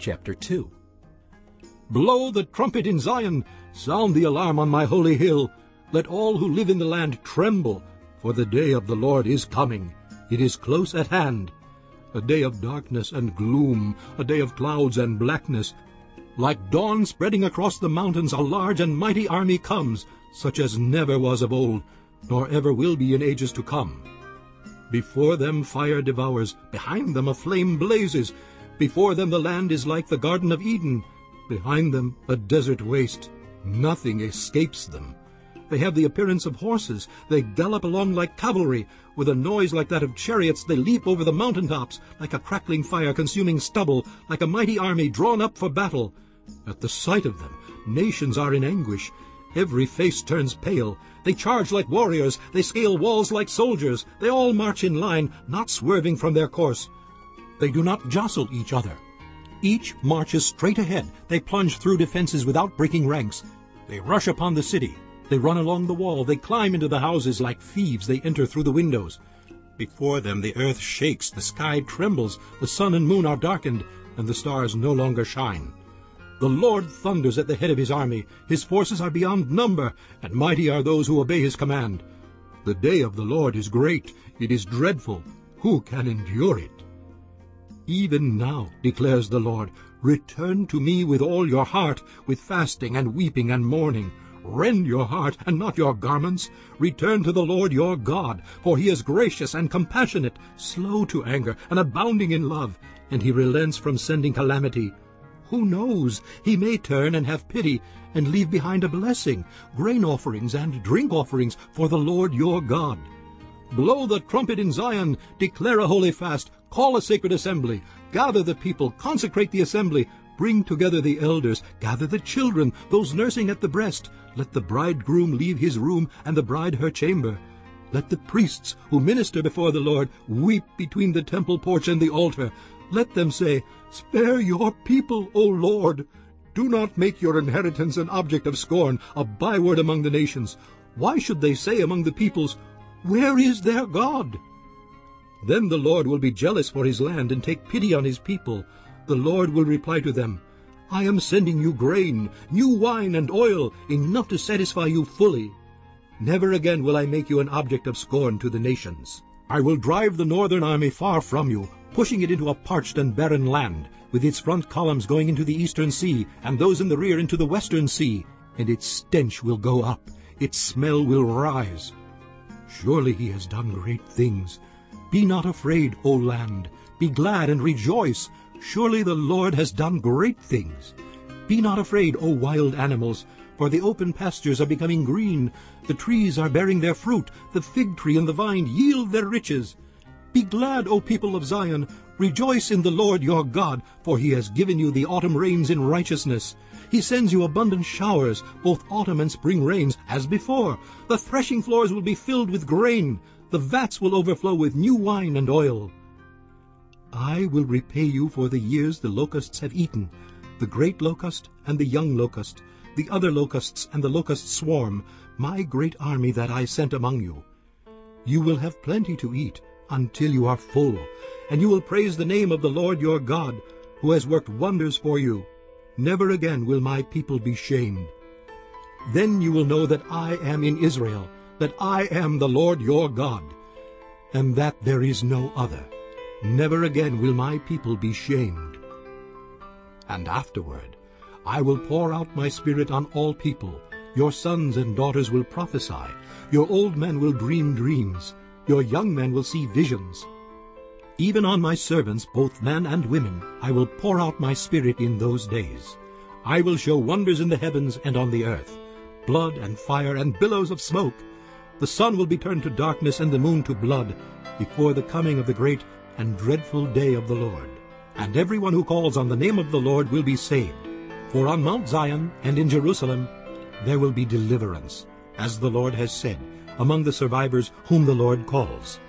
chapter 2. Blow the trumpet in Zion, sound the alarm on my holy hill. Let all who live in the land tremble, for the day of the Lord is coming. It is close at hand. A day of darkness and gloom, a day of clouds and blackness. Like dawn spreading across the mountains, a large and mighty army comes, such as never was of old, nor ever will be in ages to come. Before them fire devours, behind them a flame blazes. Before them the land is like the Garden of Eden, behind them a desert waste. Nothing escapes them. They have the appearance of horses. They gallop along like cavalry. With a noise like that of chariots, they leap over the mountain tops, like a crackling fire consuming stubble, like a mighty army drawn up for battle. At the sight of them, nations are in anguish. Every face turns pale. They charge like warriors. They scale walls like soldiers. They all march in line, not swerving from their course. They do not jostle each other. Each marches straight ahead. They plunge through defenses without breaking ranks. They rush upon the city. They run along the wall. They climb into the houses like thieves. They enter through the windows. Before them the earth shakes, the sky trembles, the sun and moon are darkened, and the stars no longer shine. The Lord thunders at the head of his army. His forces are beyond number, and mighty are those who obey his command. The day of the Lord is great. It is dreadful. Who can endure it? Even now, declares the Lord, return to me with all your heart, with fasting and weeping and mourning. Rend your heart and not your garments. Return to the Lord your God, for he is gracious and compassionate, slow to anger, and abounding in love, and he relents from sending calamity. Who knows? He may turn and have pity, and leave behind a blessing, grain offerings and drink offerings for the Lord your God. Blow the trumpet in Zion, declare a holy fast, call a sacred assembly, gather the people, consecrate the assembly, bring together the elders, gather the children, those nursing at the breast. Let the bridegroom leave his room, and the bride her chamber. Let the priests who minister before the Lord weep between the temple porch and the altar. Let them say, Spare your people, O Lord. Do not make your inheritance an object of scorn, a byword among the nations. Why should they say among the peoples, Where is their God? Then the Lord will be jealous for his land and take pity on his people. The Lord will reply to them, I am sending you grain, new wine and oil, enough to satisfy you fully. Never again will I make you an object of scorn to the nations. I will drive the northern army far from you, pushing it into a parched and barren land, with its front columns going into the eastern sea, and those in the rear into the western sea, and its stench will go up, its smell will rise. Surely he has done great things. Be not afraid, O land. Be glad and rejoice. Surely the Lord has done great things. Be not afraid, O wild animals, for the open pastures are becoming green. The trees are bearing their fruit. The fig tree and the vine yield their riches. Be glad, O people of Zion. Rejoice in the Lord your God, for he has given you the autumn rains in righteousness. He sends you abundant showers, both autumn and spring rains, as before. The threshing floors will be filled with grain. The vats will overflow with new wine and oil. I will repay you for the years the locusts have eaten, the great locust and the young locust, the other locusts and the locust swarm, my great army that I sent among you. You will have plenty to eat, until you are full, and you will praise the name of the Lord your God, who has worked wonders for you. Never again will my people be shamed. Then you will know that I am in Israel, that I am the Lord your God, and that there is no other. Never again will my people be shamed. And afterward I will pour out my spirit on all people. Your sons and daughters will prophesy. Your old men will dream dreams. Your young men will see visions. Even on my servants, both men and women, I will pour out my spirit in those days. I will show wonders in the heavens and on the earth, blood and fire and billows of smoke. The sun will be turned to darkness and the moon to blood before the coming of the great and dreadful day of the Lord. And everyone who calls on the name of the Lord will be saved. For on Mount Zion and in Jerusalem there will be deliverance, as the Lord has said, among the survivors whom the Lord calls.